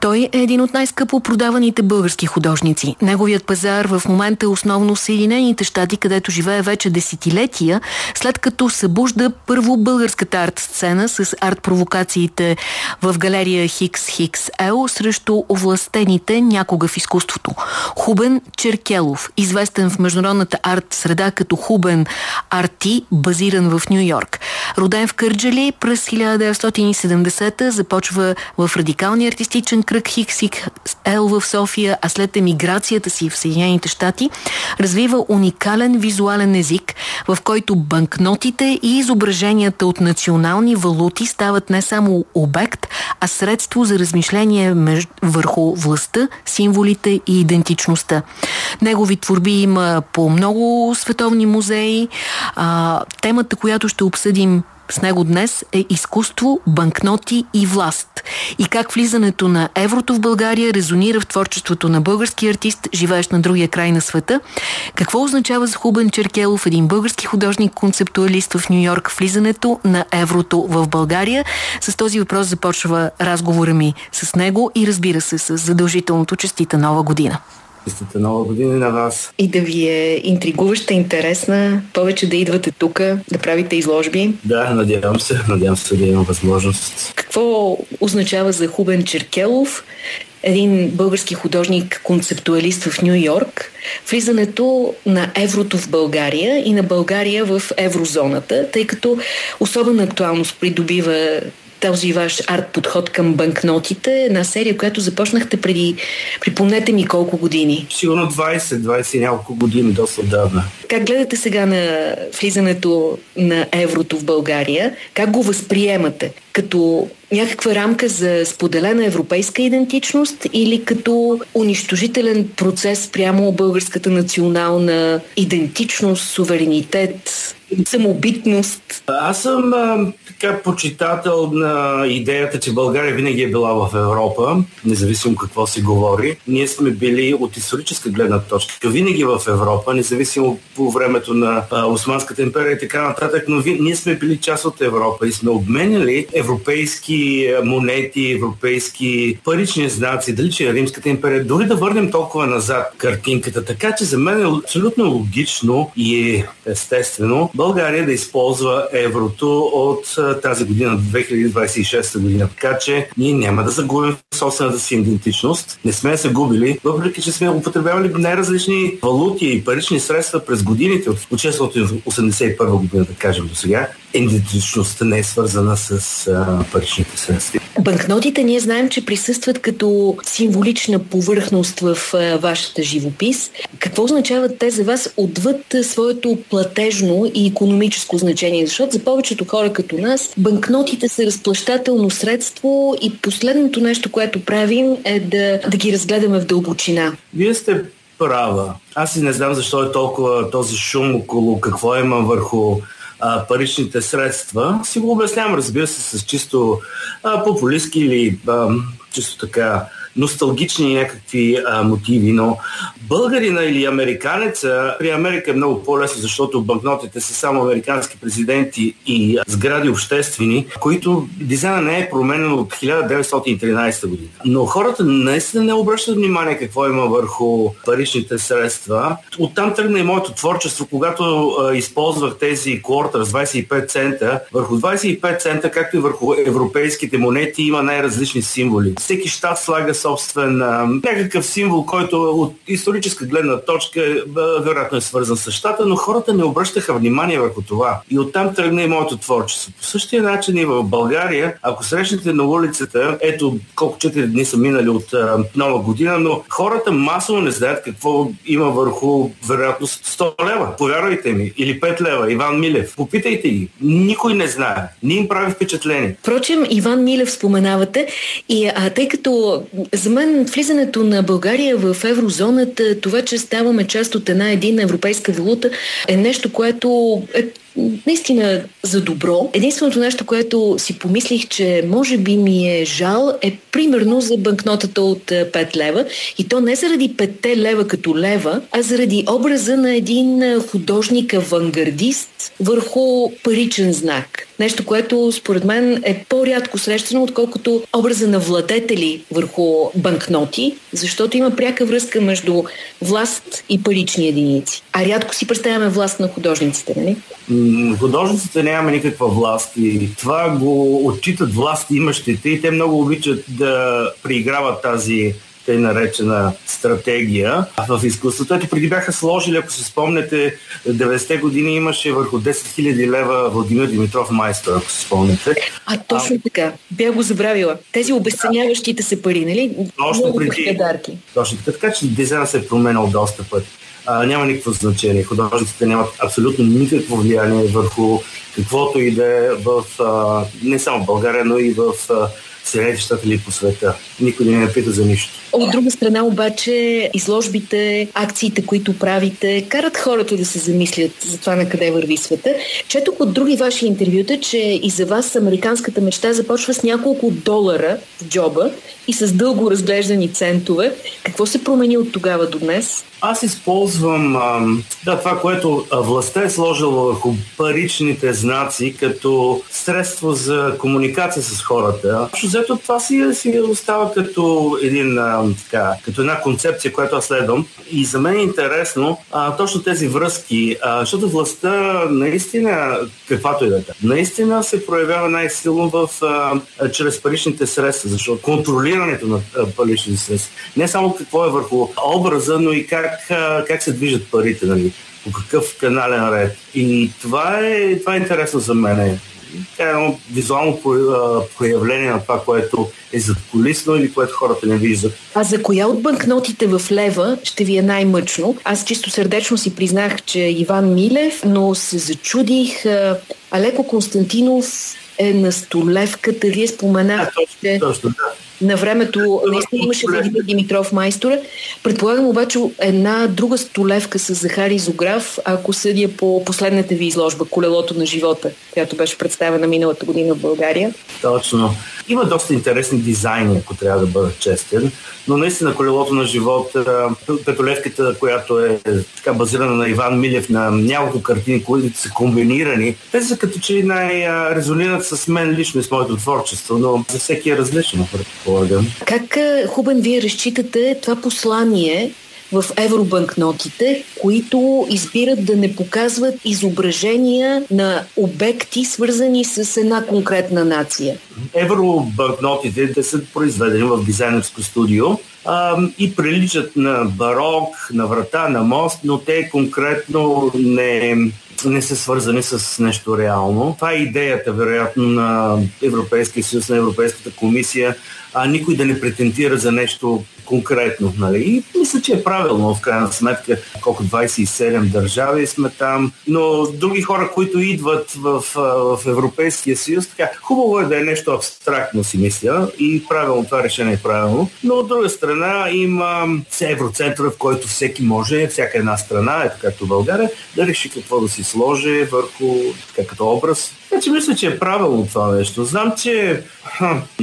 Той е един от най-скъпо продаваните български художници. Неговият пазар в момента е основно Съединените щати, където живее вече десетилетия, след като събужда първо българската арт-сцена с арт-провокациите в галерия Хикс Хикс Ел срещу овластените някога в изкуството. Хубен Черкелов, известен в международната арт-среда като Хубен Арти, базиран в Нью Йорк. Роден в Кърджали през 1970 започва в радикалния артистичен кръг Ел в София, а след емиграцията си в Съединените щати, развива уникален визуален език, в който банкнотите и изображенията от национални валути стават не само обект, а средство за размишление върху властта, символите и идентичността. Негови творби има по много световни музеи. А, темата, която ще обсъдим с него днес е изкуство, банкноти и власт. И как влизането на еврото в България резонира в творчеството на български артист, живеещ на другия край на света. Какво означава за Хубен Черкелов, един български художник-концептуалист в Нью Йорк, влизането на еврото в България? С този въпрос започва разговора ми с него и разбира се с задължителното честита нова година. Честита нова година на вас. И да ви е интригуваща, интересна, повече да идвате тук, да правите изложби. Да, надявам се. Надявам се да имам възможност. Какво означава за Хубен Черкелов, един български художник, концептуалист в Нью Йорк, влизането на еврото в България и на България в еврозоната, тъй като особена актуалност придобива този ваш арт-подход към банкнотите, една серия, която започнахте преди, припомнете ми колко години? Сигурно 20, 20 и няколко години, доста отдавна. Как гледате сега на влизането на еврото в България? Как го възприемате? Като някаква рамка за споделена европейска идентичност или като унищожителен процес прямо българската национална идентичност, суверенитет, самобитност? Аз съм а, така почитател на идеята, че България винаги е била в Европа, независимо какво се говори. Ние сме били от историческа гледна точка винаги в Европа, независимо по времето на а, Османската империя и така нататък, но ви, ние сме били част от Европа и сме обменяли европейски монети, европейски парични знаци, дали че е Римската империя, дори да върнем толкова назад картинката. Така че за мен е абсолютно логично и естествено България да използва еврото от тази година, 2026 година. Така че ние няма да загубим собствената си идентичност. Не сме се губили, въпреки че сме употребявали най-различни валути и парични средства през годините от 681 година, да кажем до сега. Идентичността не е свързана с а, паричните средства. Банкнотите ние знаем, че присъстват като символична повърхност в а, вашата живопис. Какво означават те за вас отвъд своето платежно и економическо значение? Защото за повечето хора като нас банкнотите са разплащателно средство и последното нещо, което правим е да, да ги разгледаме в дълбочина. Вие сте права. Аз и не знам защо е толкова този шум около какво има върху а, паричните средства. Си го обяснявам, разбира се, с чисто а, популистски или а, чисто така носталгични някакви а, мотиви, но българина или американеца при Америка е много по-лесно, защото банкнотите са само американски президенти и сгради обществени, които дизайна не е променен от 1913 година. Но хората наистина не обръщат внимание какво има върху паричните средства. Оттам тръгна и моето творчество, когато а, използвах тези квартер с 25 цента. Върху 25 цента, както и върху европейските монети, има най-различни символи. Всеки щат слага собствен някакъв символ, който от историческа гледна точка вероятно е свързан с щата, но хората не обръщаха внимание върху това. И оттам тръгна и моето творчество. По същия начин и в България, ако срещнете на улицата, ето колко 4 дни са минали от нова година, но хората масово не знаят какво има върху вероятно 100 лева. Повярвайте ми. Или 5 лева. Иван Милев. Попитайте ги. Никой не знае. Не им прави впечатление. Впрочем, Иван Милев споменавате и а, тъй като за мен влизането на България в еврозоната, това, че ставаме част от една единна европейска валута, е нещо, което е наистина за добро. Единственото нещо, което си помислих, че може би ми е жал, е примерно за банкнотата от 5 лева. И то не заради 5 лева като лева, а заради образа на един художник авангардист върху паричен знак. Нещо, което според мен е по-рядко срещано, отколкото образа на владетели върху банкноти, защото има пряка връзка между власт и парични единици. А рядко си представяме власт на художниците, нали? Художниците нямаме никаква власт и това го отчитат власти имащите и те много обичат да прииграват тази тъй наречена стратегия в изкуството. Ето преди бяха сложили, ако се спомнете, 90-те години имаше върху 10 000 лева Владимир Димитров майстор, ако се спомнете. А точно а, така. Бях го забравила. Тези обесценяващите се пари, нали? Точно преди. Дарки. Точно така. Така че дизайна се е променял доста пъти. А, няма никакво значение. Художниците нямат абсолютно никакво влияние върху каквото и да е в, а, не само в България, но и в а, Съединените щати или по света. Никой не ме пита за нищо. От друга страна обаче изложбите, акциите, които правите, карат хората да се замислят за това на къде върви света. Четох от други ваши интервюта, че и за вас американската мечта започва с няколко долара в джоба и с дълго разглеждани центове. Какво се промени от тогава до днес? Аз използвам да, това, което властта е сложила върху паричните знаци като средство за комуникация с хората. Защото това си, си остава като, един, а, така, като една концепция, която аз следвам. И за мен е интересно а, точно тези връзки, а, защото властта наистина, каквато и да е, наистина се проявява най-силно в, а, чрез паричните средства, защото контролирането на паричните средства. Не само какво е върху образа, но и как как, как се движат парите, нали? по какъв канален ред. И това е, това е интересно за мен. Е едно визуално проявление на това, което е задколисно или което хората не виждат. А за коя от банкнотите в лева ще ви е най-мъчно? Аз чисто сърдечно си признах, че Иван Милев, но се зачудих. Алеко Константинов е на столевката. Вие споменахте. Точно, да на времето наистина имаше Владимир Димитров майстора. Предполагам обаче една друга столевка с Захари Зограф, ако съдя по последната ви изложба Колелото на живота, която беше представена миналата година в България. Точно. Има доста интересни дизайни, ако трябва да бъда честен, но наистина колелото на живота, петолевката, която е така базирана на Иван Милев, на няколко картини, които са комбинирани, те са като че най-резонират с мен лично и с моето творчество, но за всеки е различно, предполагам. Как, Хубен, вие разчитате това послание в евробанкнотите, които избират да не показват изображения на обекти, свързани с една конкретна нация. Евробанкнотите те са произведени в дизайнерско студио а, и приличат на барок, на врата, на мост, но те конкретно не не са свързани с нещо реално. Това е идеята, вероятно, на Европейския съюз, на Европейската комисия, а никой да не претендира за нещо конкретно. Нали? И мисля, че е правилно в крайна сметка, колко 27 държави сме там, но други хора, които идват в, в Европейския съюз, така, хубаво е да е нещо абстрактно, си мисля, и правилно това решение е правилно, но от друга страна има евроцентър, в който всеки може, всяка една страна, ето както България, да реши какво да си сложи върху така, като образ. Значи мисля, че е правилно това нещо. Знам, че е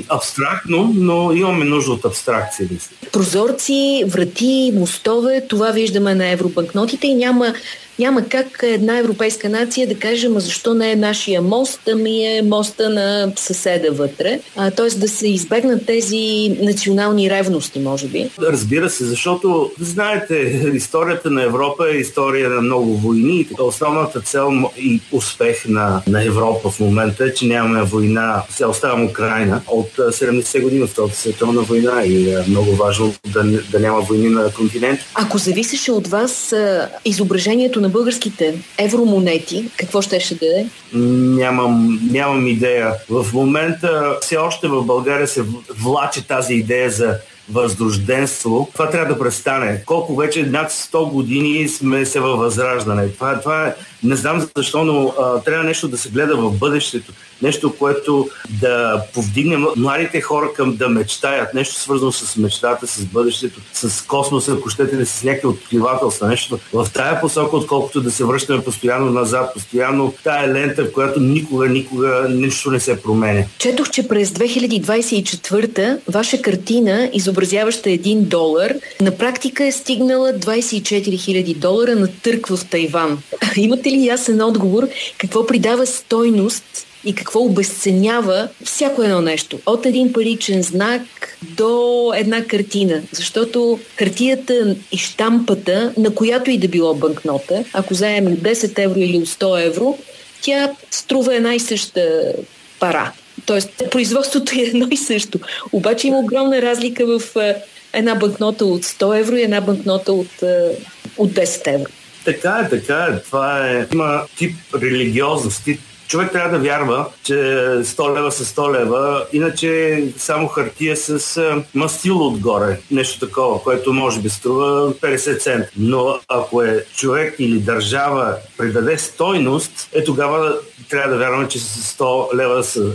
абстрактно, но имаме нужда от абстракция. Прозорци, врати, мостове, това виждаме на евробанкнотите и няма няма как една европейска нация да каже, ма защо не е нашия мост, ами е моста на съседа вътре. А, тоест да се избегнат тези национални ревности, може би. Разбира се, защото, знаете, историята на Европа е история на много войни. Основната цел и успех на, на Европа в момента е, че нямаме война. Сега оставам Украина от 70 години в Втората световна война и е много важно да, да няма войни на континент. Ако зависеше от вас изображението на на българските евромонети, какво ще ще да е? Нямам, нямам идея. В момента все още в България се влачи тази идея за възрожденство. Това трябва да престане. Колко вече над 100 години сме се във възраждане. Това, това е, не знам защо, но а, трябва нещо да се гледа в бъдещето. Нещо, което да повдигне младите хора към да мечтаят. Нещо свързано с мечтата, с бъдещето, с космоса, ако щете, с някакви откривателства. Нещо в тая посока, отколкото да се връщаме постоянно назад, постоянно тая лента, в която никога, никога нищо не се променя. Четох, че през 2024 ваша картина, изобразяваща един долар, на практика е стигнала 24 000 долара на търк в Тайван. Имате ли ясен отговор какво придава стойност и какво обесценява всяко едно нещо. От един паричен знак до една картина. Защото хартията и штампата, на която и да било банкнота, ако заемем 10 евро или 100 евро, тя струва една и съща пара. Тоест, производството е едно и също. Обаче има огромна разлика в е, една банкнота от 100 евро и една банкнота от, е, от 10 евро. Така е, така е. Това е. Има тип религиозност, човек трябва да вярва, че 100 лева са 100 лева, иначе само хартия с мастило отгоре, нещо такова, което може би струва 50 цента. Но ако е човек или държава придаде стойност, е тогава трябва да вярваме, че с 100 лева са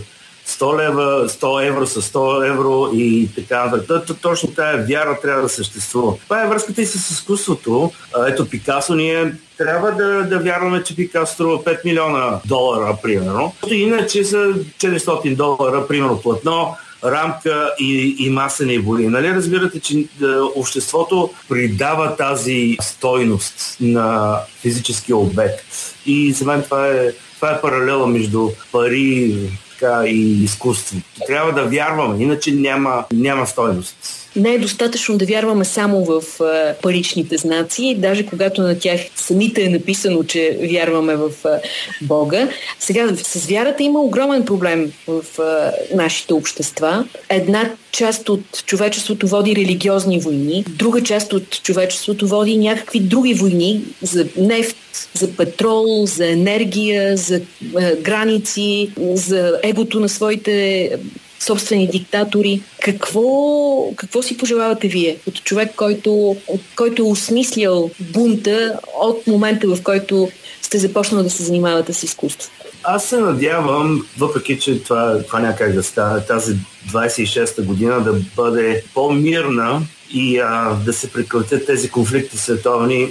100 лева, 100 евро с 100 евро и така нататък. Точно тая вяра трябва да съществува. Това е връзката и с изкуството. Ето Пикасо ние трябва да, да вярваме, че Пикасо струва 5 милиона долара, примерно. Иначе са 400 долара, примерно платно, рамка и, и масени боли. Нали разбирате, че да, обществото придава тази стойност на физическия обект. И за мен това е, това е паралела между пари, така и изкуство. Трябва да вярваме, иначе няма, няма стойност. Не е достатъчно да вярваме само в а, паричните знаци, даже когато на тях самите е написано, че вярваме в Бога. Сега с вярата има огромен проблем в нашите общества. Една част от човечеството води религиозни войни, друга част от човечеството води някакви други войни за нефт, за петрол, за енергия, за граници, за егото на своите собствени диктатори. Какво, какво си пожелавате вие от човек, който, който е осмислял бунта от момента, в който сте започнали да се занимавате с изкуство? Аз се надявам, въпреки че това, това няма как да стане, тази 26-та година да бъде по-мирна и а, да се прекратят тези конфликти световни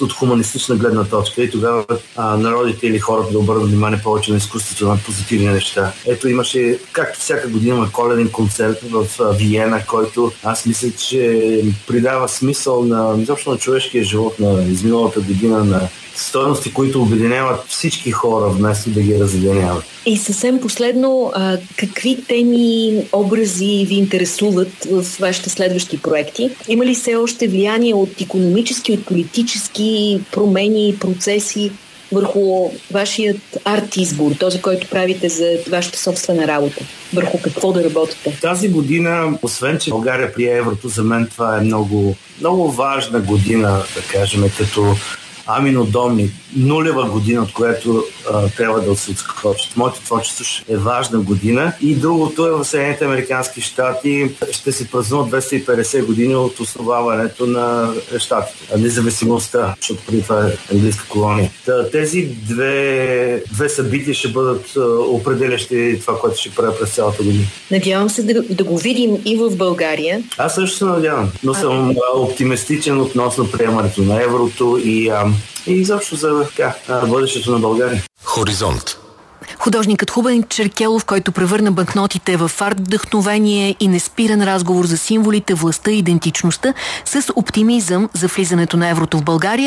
от хуманистична гледна точка и тогава а, народите или хората да обърнат внимание повече на изкуството, на позитивни неща. Ето имаше, както всяка година, има коледен концерт в а, Виена, който аз мисля, че придава смисъл на, изобщо на човешкия живот на изминалата година, на стойности, които обединяват всички хора, вместо да ги разединяват. И съвсем последно, а, какви теми, образи ви интересуват в вашите следващи проекти? Има ли все още влияние от економически, от политически промени процеси върху вашият арт избор, този, който правите за вашата собствена работа? Върху какво да работите? Тази година, освен че България прие еврото, за мен това е много, много важна година, да кажем, като аминодомни, нулева година, от която а, трябва да се отскочат. Моето творчество е важна година. И другото е в Съединените Американски щати ще се празнуват 250 години от основаването на щатите, независимостта, защото преди това е английска колония. Тези две, две събития ще бъдат определящи това, което ще правя през цялата година. Надявам се да, да го видим и в България. Аз също се надявам, но а, съм оптимистичен относно приемането на еврото и ам, и изобщо за така, бъдещето на България. Хоризонт. Художникът Хубен Черкелов, който превърна банкнотите в арт вдъхновение и неспиран разговор за символите, властта и идентичността с оптимизъм за влизането на еврото в България.